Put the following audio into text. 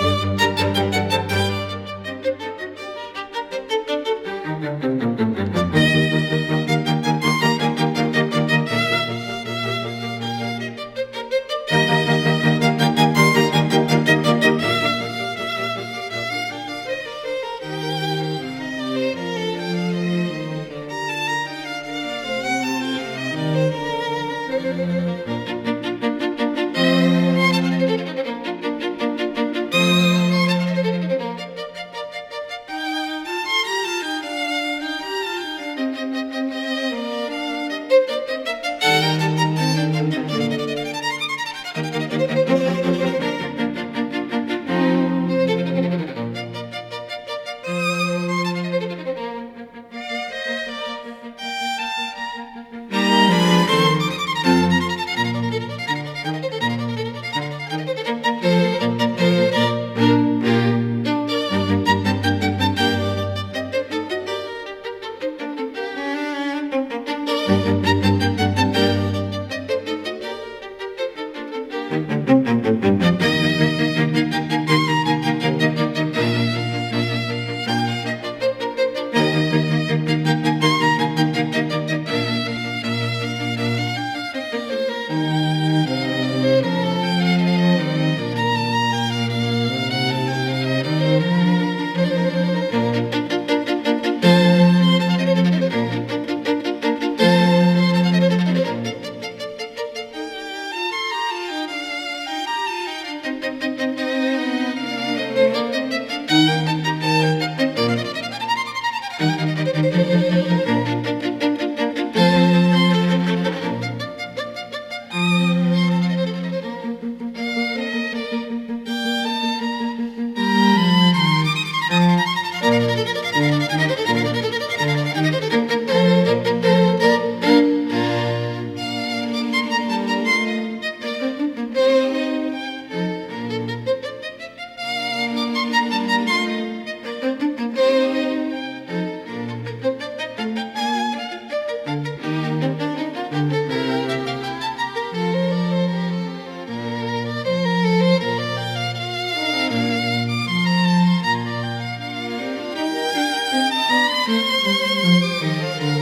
Música Música